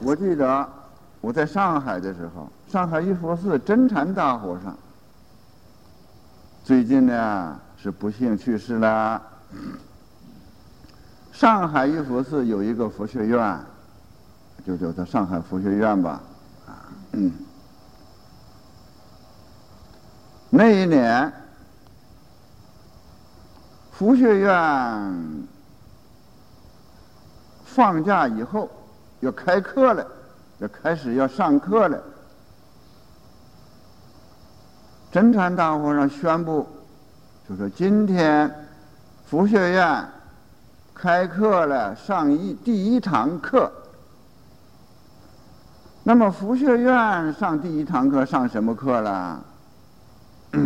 我记得我在上海的时候，上海玉佛寺真禅大和尚，最近呢是不幸去世了。上海玉佛寺有一个佛学院，就叫做上海佛学院吧。啊，嗯，那一年佛学院放假以后。要开课了，要开始要上课了。真禅大和尚宣布，就说今天佛学院开课了，上一第一堂课。那么佛学院上第一堂课上什么课了？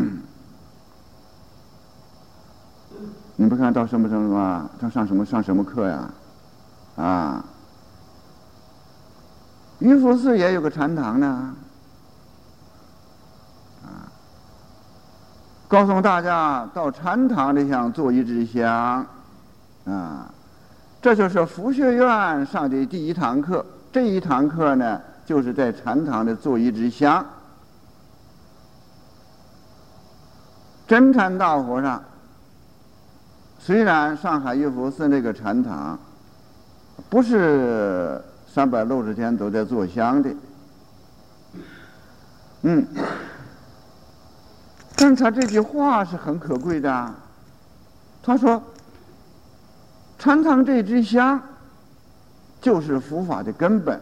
你不看到什么什么吗？他上什么上什么课呀？啊？玉佛寺也有个禅堂呢，啊，告诉大家到禅堂里想做一支香，啊，这就是佛学院上的第一堂课。这一堂课呢，就是在禅堂里做一支香。真禅大和尚，虽然上海玉佛寺那个禅堂不是。三百六十天都在做香的，嗯，但他这句话是很可贵的。他说：“禅堂这支香，就是佛法的根本。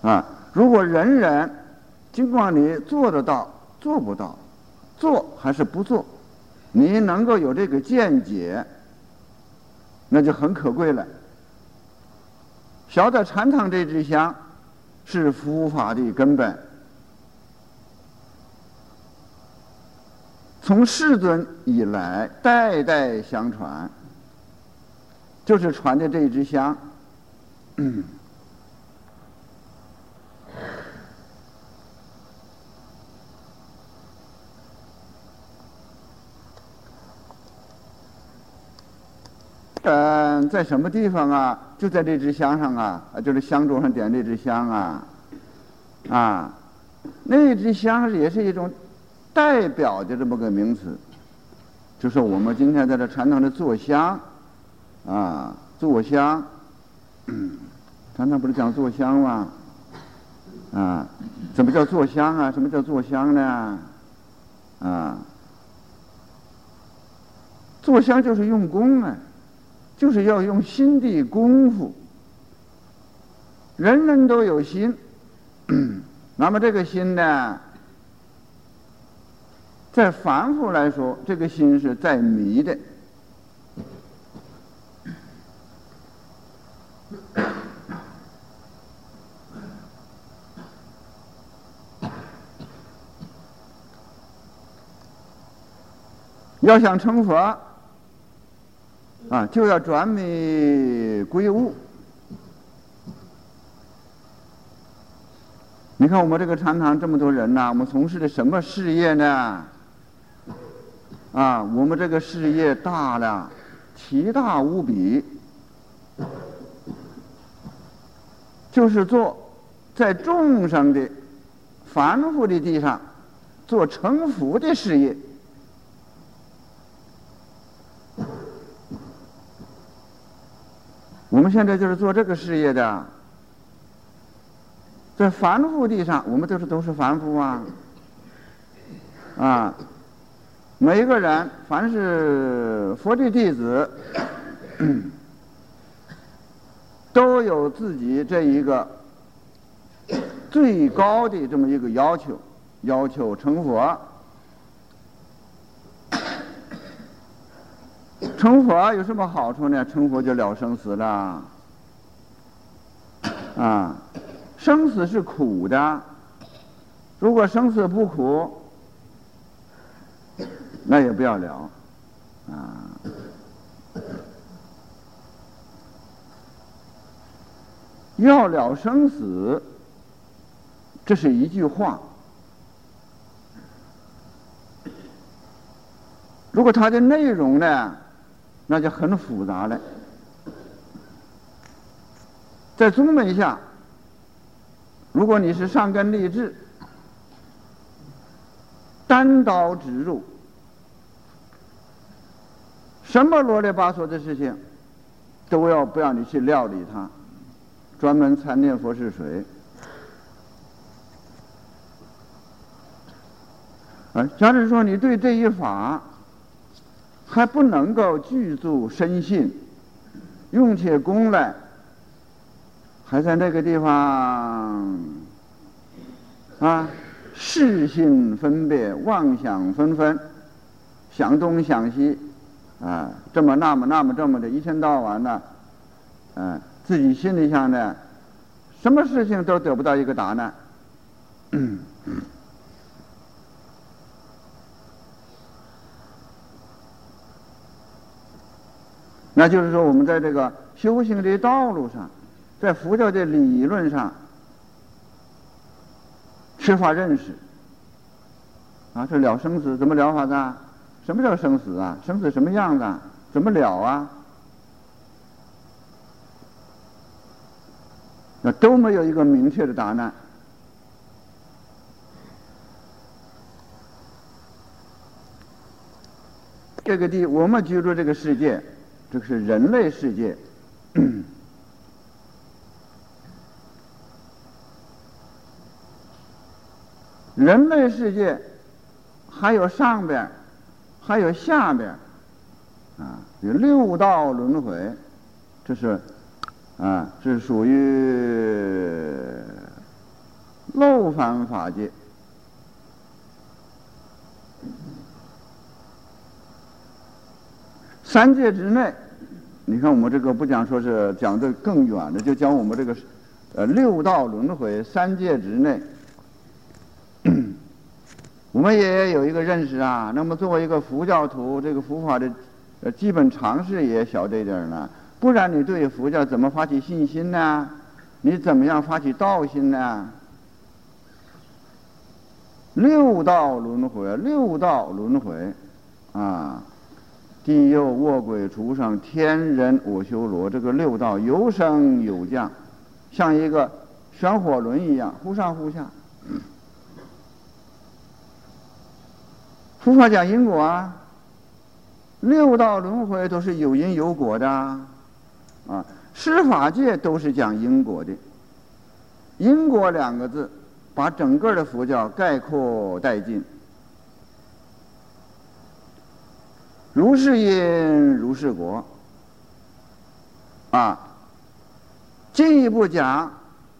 啊，如果人人，尽管你做得到，做不到，做还是不做。”你能够有这个见解，那就很可贵了。晓得禅堂这支香是佛法的根本，从世尊以来代代相传，就是传的这支香。嗯，在什么地方啊？就在这支香上啊，就是香桌上点这支香啊，啊，那支香也是一种代表的这么个名词，就是我们今天在这传统的坐香，啊，坐香，常常不是讲坐香吗？啊，怎么叫坐香啊？什么叫坐香呢？啊，坐香就是用功啊。就是要用心的功夫，人人都有心，那么这个心呢，在凡夫来说，这个心是在迷的，要想成佛。啊，就要转迷归悟。你看我们这个禅堂这么多人呐，我们从事的什么事业呢？啊，我们这个事业大了，奇大无比，就是做在众生的凡夫的地上做成佛的事业。我们现在就是做这个事业的，在凡夫地上，我们都是都是凡夫啊，啊，每一个人凡是佛的弟子，都有自己这一个最高的这么一个要求，要求成佛。成佛有什么好处呢？成佛就了生死了。啊，生死是苦的，如果生死不苦，那也不要了。啊，要了生死，这是一句话。如果它的内容呢？那就很复杂了。在宗门下，如果你是上根立志，单刀直入，什么啰里吧嗦的事情，都要不让你去料理它，专门参念佛是谁。啊，假如说你对这一法还不能够具足深信，用起功来，还在那个地方啊，视心分别，妄想纷纷，想东想西，啊，这么那么那么这么的，一天到晚的，嗯，自己心里想的，什么事情都得不到一个答案。那就是说，我们在这个修行的道路上，在佛教的理论上缺乏认识。啊，这了生死怎么了法子？什么叫生死啊？生死什么样子？怎么了啊？那都没有一个明确的答案。这个地，我们居住这个世界。这个是人类世界，人类世界还有上边，还有下边，啊，有六道轮回，这是啊，是属于漏凡法界。三界之内，你看我们这个不讲说是讲的更远的，就讲我们这个呃六道轮回三界之内，我们也有一个认识啊。那么作为一个佛教徒，这个佛法的呃基本常识也晓得点儿呢。不然你对佛教怎么发起信心呢？你怎么样发起道心呢？六道轮回，六道轮回，啊。地右卧鬼畜生天人我修罗，这个六道有升有降，像一个旋火轮一样，忽上忽下。佛法讲因果啊，六道轮回都是有因有果的啊，施法界都是讲因果的。因果两个字，把整个的佛教概括殆尽。如是因，如是果。啊，进一步讲，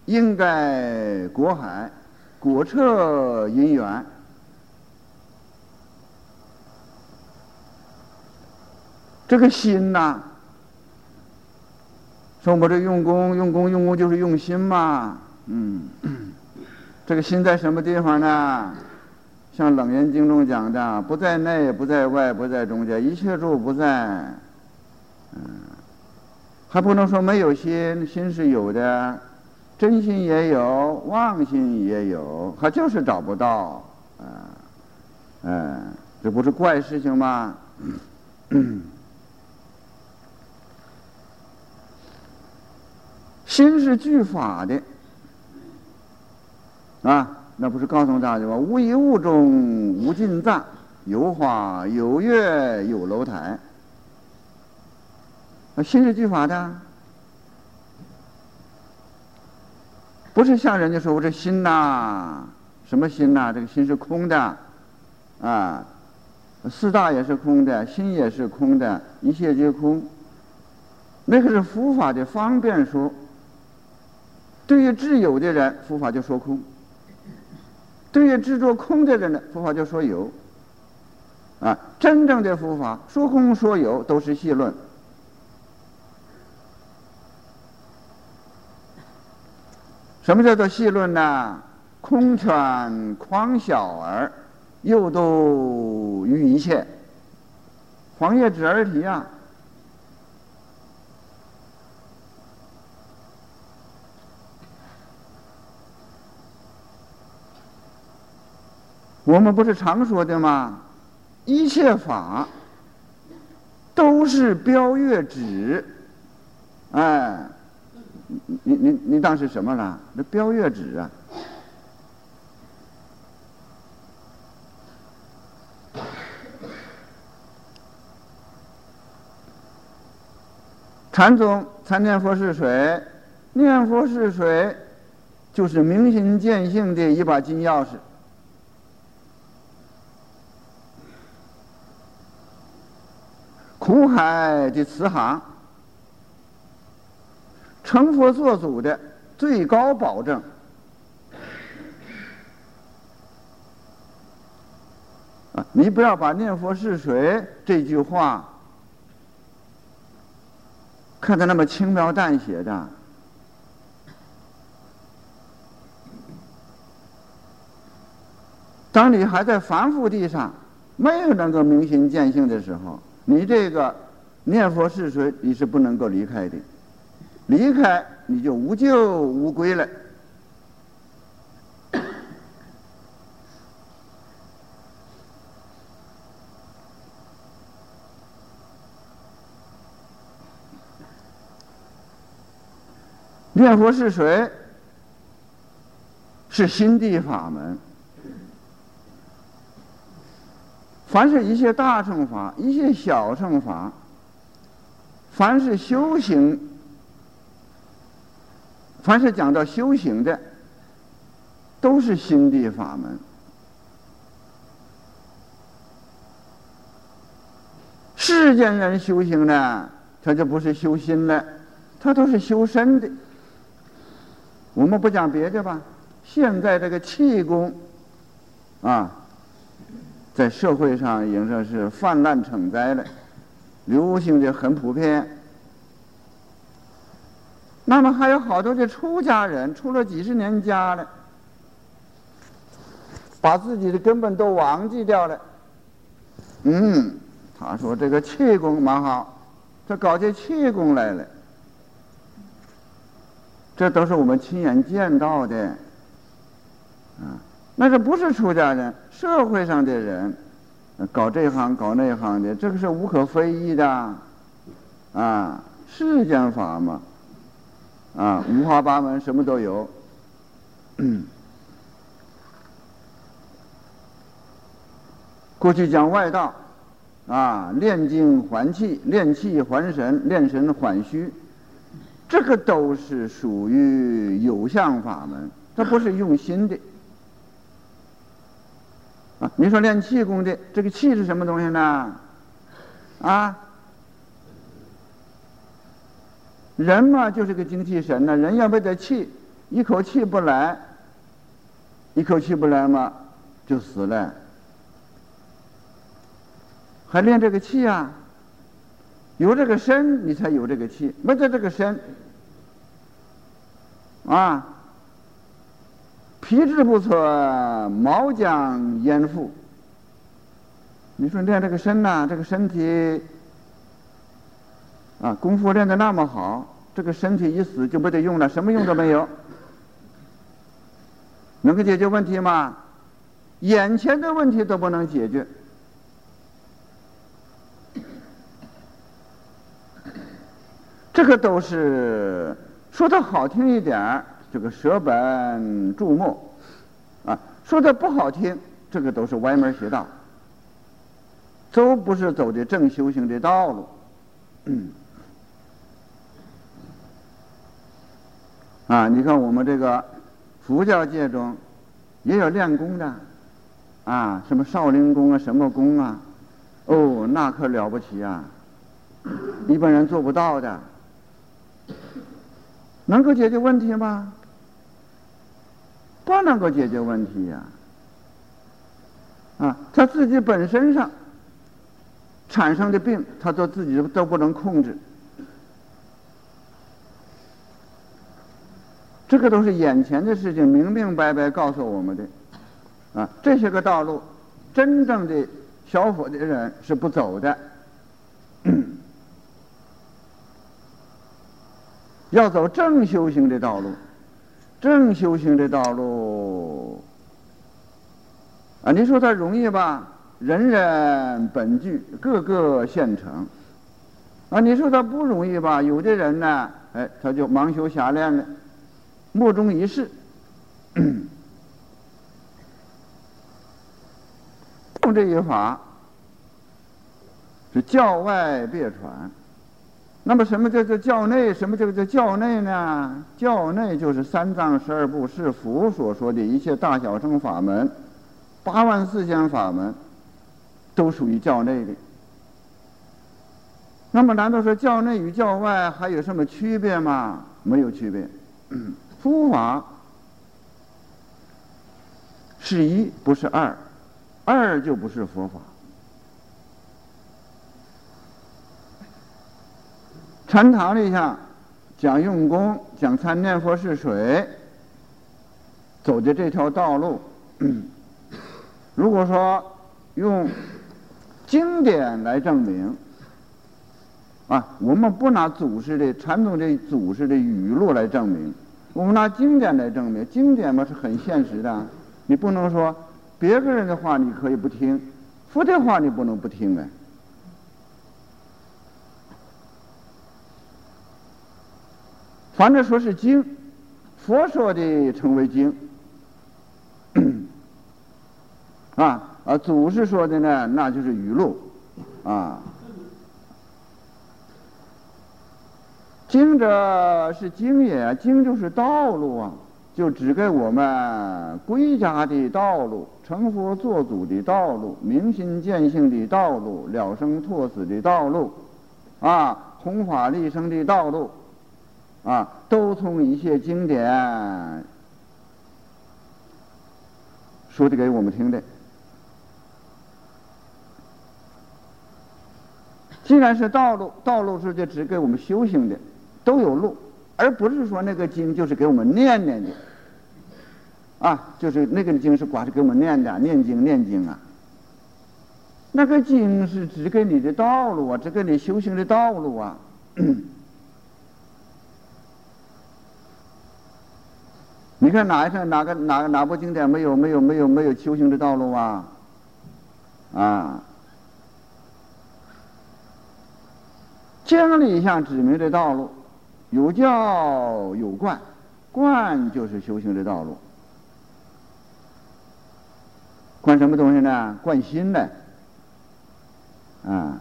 应该果海，果彻因缘。这个心呐，说我们这用功，用功，用功，就是用心嘛。嗯，这个心在什么地方呢？像《楞严经》中讲的，不在内，不在外，不在中间，一切处不在。嗯，还不能说没有心，心是有的，真心也有，妄心也有，他就是找不到。啊，嗯，这不是怪事情吗？心是具法的，啊。那不是告诉大家吗？无一物中无尽藏，有花有月有楼台。那心是具法的，不是像人家说我这心呐，什么心呐？这个心是空的，啊，四大也是空的，心也是空的，一切皆空。那个是佛法的方便说。对于智有的人，佛法就说空。对于执着空的人呢，佛法就说有。啊，真正的佛法说空说有都是戏论。什么叫做戏论呢？空犬狂小儿，又都于一切。黄叶之儿啼啊。我们不是常说的吗？一切法都是标月指，哎，你你你当是什么了？那标月指啊！禅宗参念佛是水，念佛是水，就是明心见性的一把金钥匙。苦海的慈航，成佛做祖的最高保证。啊，你不要把“念佛是谁”这句话看得那么轻描淡写的。当你还在凡夫地上，没有能够明心见性的时候。你这个念佛是谁，你是不能够离开的，离开你就无救无归了。念佛是谁，是心地法门。凡是一些大乘法，一些小乘法，凡是修行，凡是讲到修行的，都是心地法门。世间人修行呢，他就不是修心了，他都是修身的。我们不讲别的吧，现在这个气功，啊。在社会上已经说是泛滥成灾了，流行的很普遍。那么还有好多的出家人出了几十年家了，把自己的根本都忘记掉了。嗯，他说这个气功蛮好，他搞些气功来了，这都是我们亲眼见到的，啊。那是不是出家人？社会上的人，搞这行搞那行的，这个是无可非议的，啊，世间法嘛，啊，五花八门，什么都有。过去讲外道，啊，炼精还气，炼气还神，炼神还虚，这个都是属于有相法门，它不是用心的。啊，你说练气功的这个气是什么东西呢？啊，人嘛就是个精气神呢，人要没得气，一口气不来，一口气不来嘛，就死了。还练这个气啊？有这个身，你才有这个气；没得这个身，啊。皮质不错，毛将焉附？你说练这个身呐，这个身体啊，功夫练的那么好，这个身体一死就没得用了，什么用都没有，能够解决问题吗？眼前的问题都不能解决，这个都是说的好听一点儿。这个舍本逐末，啊，说的不好听，这个都是歪门邪道，都不是走的正修行的道路。啊，你看我们这个佛教界中也有练功的，啊，什么少林功啊，什么功啊，哦，那可了不起啊，一般人做不到的，能够解决问题吗？不能够解决问题呀！啊，他自己本身上产生的病，他都自己都不能控制。这个都是眼前的事情，明明白白告诉我们的。啊，这些个道路，真正的小佛的人是不走的，要走正修行的道路。正修行的道路啊，你说它容易吧？人人本具，个个现成。啊，你说他不容易吧？有的人呢，哎，他就盲修瞎练的，莫衷一是。用这一法是教外别传。那么什么叫做教内？什么叫做教内呢？教内就是三藏十二部是佛所说的一切大小乘法门，八万四千法门，都属于教内的。那么难道说教内与教外还有什么区别吗？没有区别。佛法是一，不是二，二就不是佛法。禅堂里向讲用功，讲参念佛是水，走的这条道路。如果说用经典来证明，啊，我们不拿祖师的传统的祖师的语录来证明，我们拿经典来证明。经典嘛是很现实的，你不能说别个人的话你可以不听，佛的话你不能不听哎。反正说是经，佛说的称为经，啊啊，祖师说的呢，那就是语录，啊。经者是经也，经就是道路啊，就指给我们归家的道路，成佛做祖的道路，明心见性的道路，了生脱死的道路，啊，弘法利生的道路。啊，都从一些经典说的给我们听的。既然是道路，道路是就只给我们修行的，都有路，而不是说那个经就是给我们念念的。啊，就是那个经是光是给我们念的，念经念经啊。那个经是指给你的道路啊，指给你修行的道路啊。你看哪一上哪个哪个哪部经典没有没有没有没有修行的道路啊？啊，经理上指明的道路，有教有观，观就是修行的道路。观什么东西呢？观心的，啊。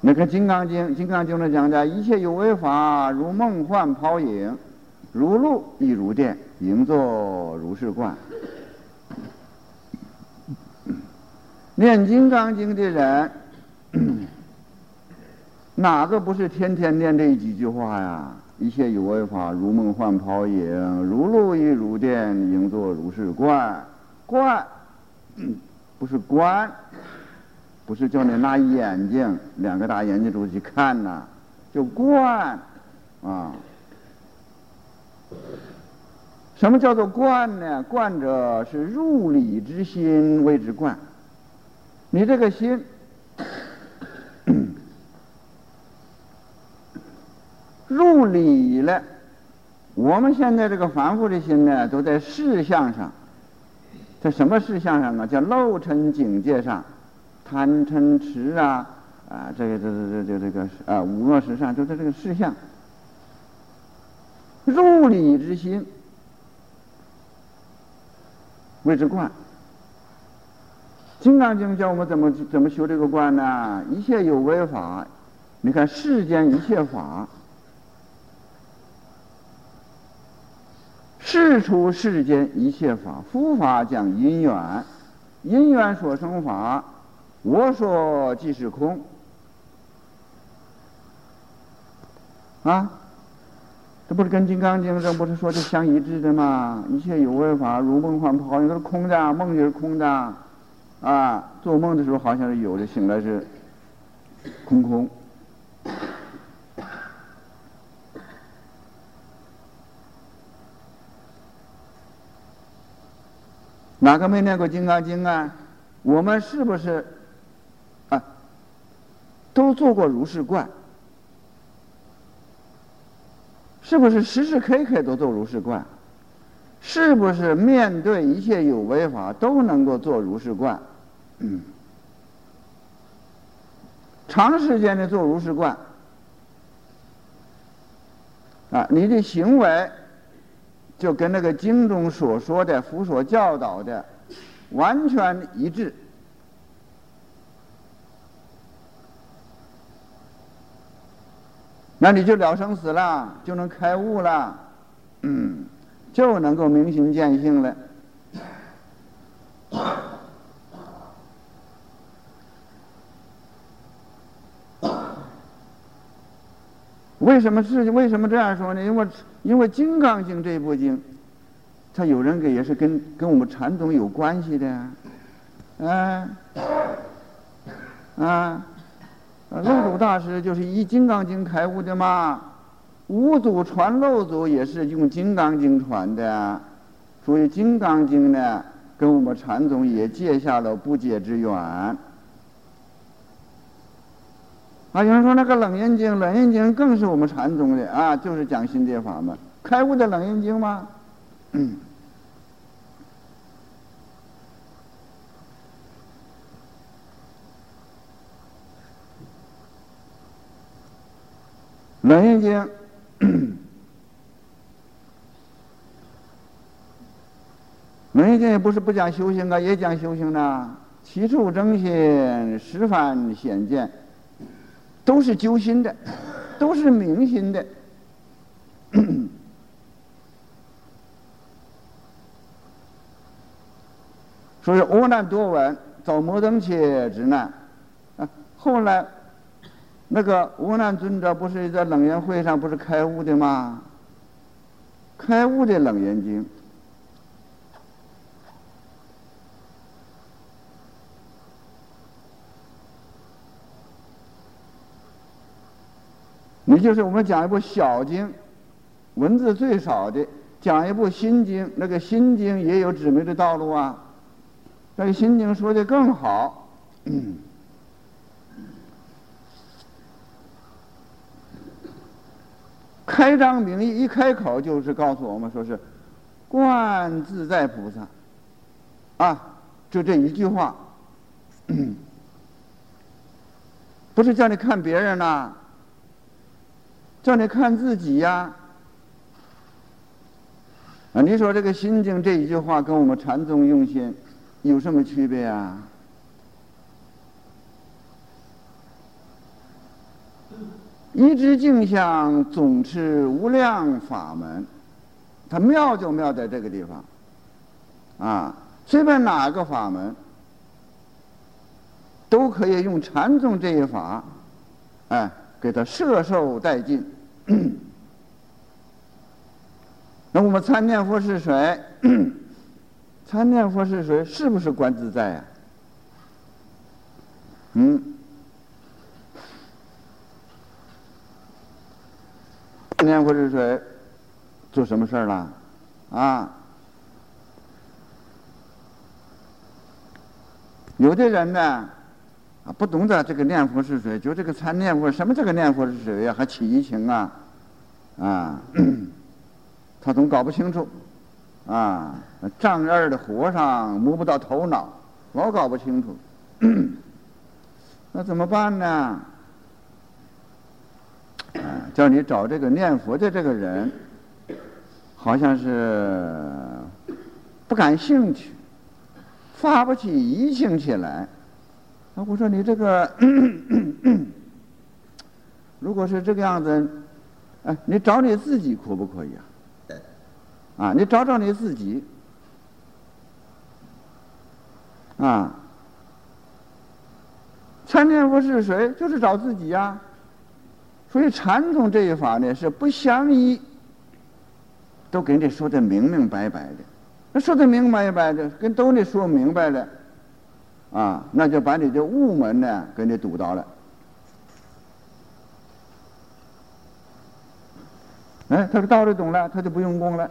那个《金刚经》，《金刚经》的讲的，一切有为法，如梦幻泡影。如露亦如电，应作如是观。念《金刚经》的人，哪个不是天天念这几句话呀？一切有为法，如梦幻泡影，如露亦如电，应作如是观。观，不是观，不是叫你拿眼睛，两个大眼睛出去看呐，就观，啊。什么叫做观呢？观者是入理之心谓之观。你这个心 入理了，我们现在这个凡夫的心呢，都在事项上，在什么事项上啊？叫漏尘境界上，贪嗔痴啊啊，这个这个这这这个啊五恶十善，就在这个事项。入理之心。谓之观。金刚经教我们怎么怎么修这个观呢？一切有为法，你看世间一切法，事出世间一切法，佛法讲因缘，因缘所生法，我说即是空，啊。这不是跟《金刚经》这不是说的相一致的吗？一切有为法，如梦幻泡影，都是空的，梦就是空的，啊，做梦的时候好像是有的，醒来是空空。哪个没念过《金刚经》啊？我们是不是啊？都做过如是观？是不是时时刻刻都做如是观？是不是面对一切有为法都能够做如是观？长时间的做如是观，啊，你的行为就跟那个经中所说的、佛所教导的完全一致，那你就了生死了，就能开悟了，嗯，就能够明心见性了。为什么是为什么这样说呢？因为因为《金刚经》这部经，它有人给也是跟跟我们禅宗有关系的，啊啊，漏祖大师就是以《金刚经》开悟的嘛，五祖传漏祖也是用《金刚经》传的，所以《金刚经》呢跟我们禅宗也结下了不解之缘。啊，有人说那个《楞严经》，《楞严经》更是我们禅宗的啊，就是讲心地法门，开悟的《楞严经》吗？嗯，《楞严经》，《楞严经》也不是不讲修行啊，也讲修行呢。起处正心，十番显见。都是揪心的，都是明心的。所以恶难多闻，遭摩登切之难。啊，后来那个无难尊者不是在冷严会上不是开悟的吗？开悟的冷严经。你就是我们讲一部小经，文字最少的；讲一部心经，那个心经也有指明的道路啊。那个心经说的更好，开张名义一开口就是告诉我们说是观自在菩萨，啊，就这一句话，不是叫你看别人呐。叫你看自己呀！啊，你说这个心经这一句话跟我们禅宗用心有什么区别啊？一知镜像，总是无量法门，它妙就妙在这个地方。啊，随便哪个法门都可以用禅宗这一法，哎。给他摄受殆尽。那我们参念佛是谁？参念佛是谁？是不是观自在呀？嗯。念佛是谁？做什么事儿了？啊？有的人呢？不懂得这个念佛是谁，就这个参念佛，什么这个念佛是谁呀？还起疑情啊，啊，他总搞不清楚，啊，丈二的和尚摸不到头脑，老搞不清楚，那怎么办呢？啊，叫你找这个念佛的这个人，好像是不感兴趣，发不起疑情起来。我说你这个，如果是这个样子，哎，你找你自己可不可以啊？啊，你找找你自己，啊，参念佛是谁？就是找自己呀。所以禅宗这一法呢，是不相依，都给你说的明明白白的。那说的明明白白的，跟都你说明白了。啊，那就把你的悟门呢给你堵到了。哎，他道理懂了，他就不用功了。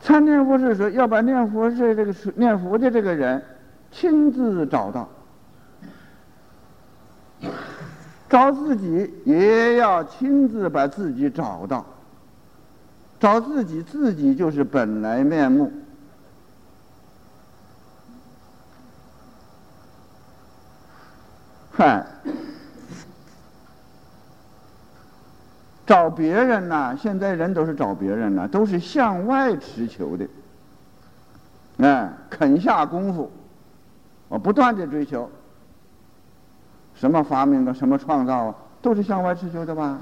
参念佛是说要把念佛是这个念佛的这个人亲自找到，找自己也要亲自把自己找到，找自己自己就是本来面目。嗨，找别人呐，现在人都是找别人呐，都是向外持求的，哎，肯下功夫，我不断的追求，什么发明啊，什么创造啊，都是向外持求的吧？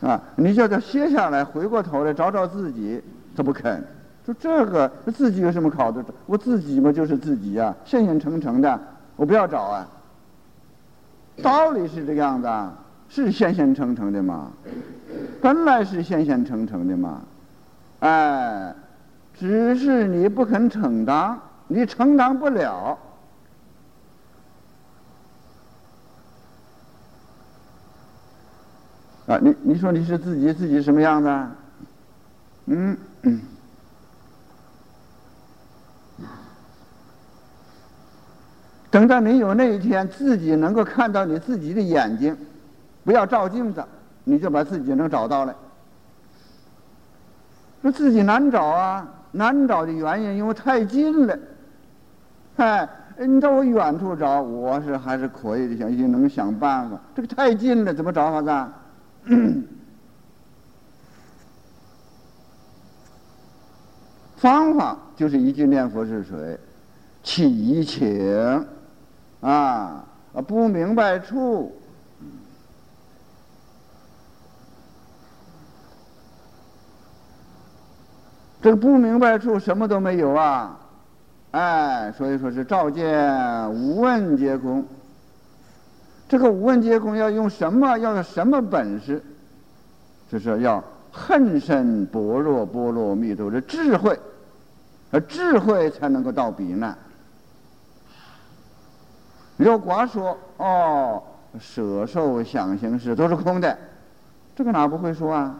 啊，你叫他歇下来，回过头来找找自己，他不肯。说这个自己有什么考的？我自己嘛就是自己呀，现现成成的，我不要找啊。道理是这个样子啊。是现现成成的吗？本来是现现成成的嘛，哎，只是你不肯承担，你承担不了。啊，你你说你是自己自己什么样子？嗯，等到你有那一天，自己能够看到你自己的眼睛。不要照镜子，你就把自己能找到了。说自己难找啊，难找的原因因为太近了。哎，你到我远处找，我是还是可以的，想也能想办法。这个太近了，怎么找法子？方法就是一句念佛是谁，起请啊，不明白处。这个不明白处什么都没有啊，哎，所以说是照见无问皆空。这个无问皆空要用什么？要用什么本事？就是要恨深般若波罗蜜多的智慧，而智慧才能够到彼岸。要光说哦，舍受想行识都是空的，这个哪不会说啊？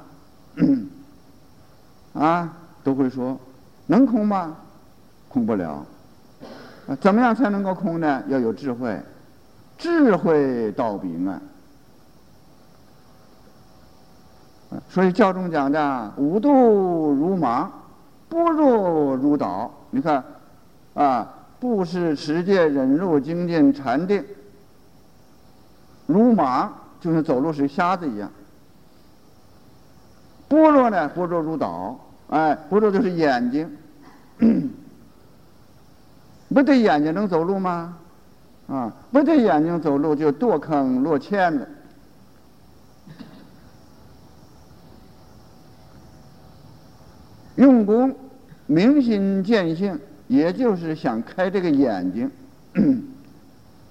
啊？都会说，能空吗？空不了。怎么样才能够空呢？要有智慧，智慧道彼岸。所以教中讲的无度如芒，般若如岛。你看，啊，布施、持戒、忍辱、精进、禅定，如芒，就像走路是瞎子一样。般若呢？般若如岛。哎，不若就是眼睛，不对眼睛能走路吗？啊，不对眼睛走路就堕坑落陷了。用功明心见性，也就是想开这个眼睛。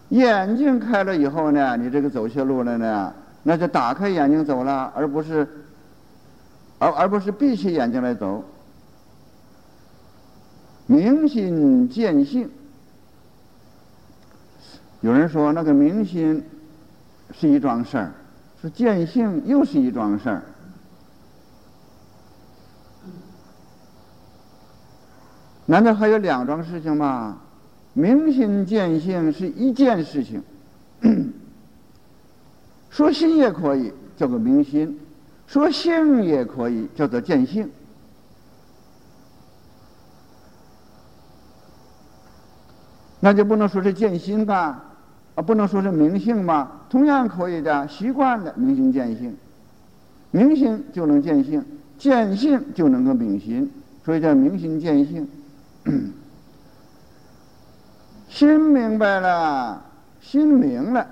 眼睛开了以后呢，你这个走些路了呢，那就打开眼睛走了，而不是。而而不是闭起眼睛来走，明心见性。有人说那个明心是一桩事儿，说见性又是一桩事儿。难道还有两桩事情吗？明心见性是一件事情，说心也可以叫做明心。说性也可以叫做见性，那就不能说是见心吧？不能说是明性吧？同样可以的，习惯了明心见性，明心就能见性，见性就能够明心，所以叫明心见性。心明白了，心明了，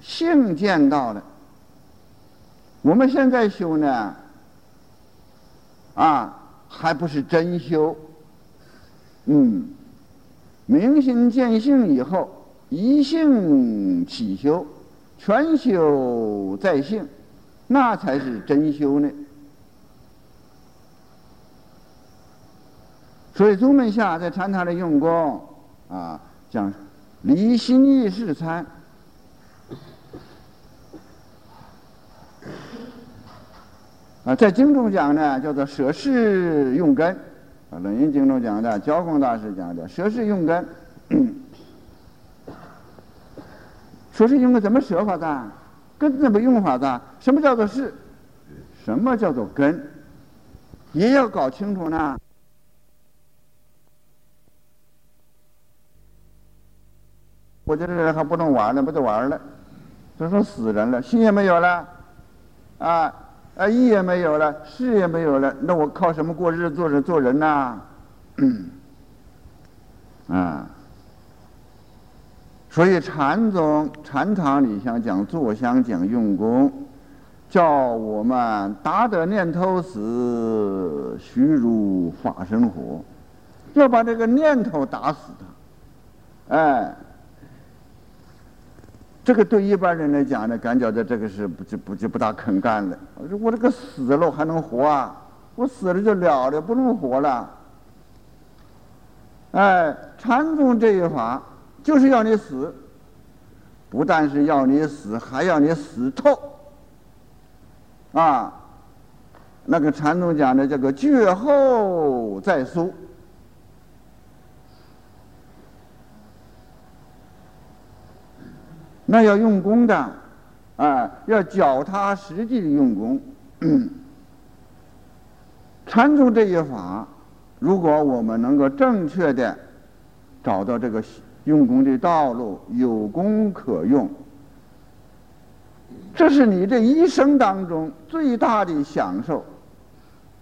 性见到了。我们现在修呢，啊，还不是真修，嗯，明心见性以后，一性起修，全修在性，那才是真修呢。所以宗门下在禅堂里用功，啊，讲离心意识参。啊，在经中讲呢，叫做舍事用根；啊，论语经中讲的，教光大师讲的舍事用根。说是用根怎么舍法的？根怎么用法的？什么叫做事？什么叫做根？也要搞清楚呢。我这人还不能玩了，不得玩了。就说死人了，心也没有了，啊啊，意也没有了，事也没有了，那我靠什么过日子、做人、做人呐？啊，所以禅宗禅堂里想讲坐香讲用功，叫我们达得念头死，虚如法身活，要把这个念头打死它，哎。这个对一般人来讲呢，感觉到这个是不就不就不大肯干了。我说我这个死了还能活啊？我死了就了了，不能活了。哎，禅宗这一法就是要你死，不但是要你死，还要你死透。啊，那个禅宗讲的这个绝后再苏。那要用功的，啊，要脚踏实地的用功。禅宗这一法，如果我们能够正确的找到这个用功的道路，有功可用，这是你这一生当中最大的享受，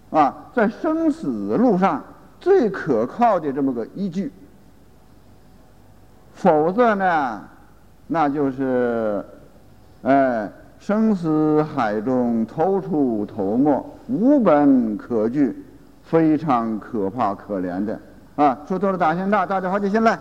啊，在生死路上最可靠的这么个依据。否则呢？那就是，哎，生死海中头出头没，无本可据，非常可怕可怜的啊！说多了，打先大，大家好，就先来。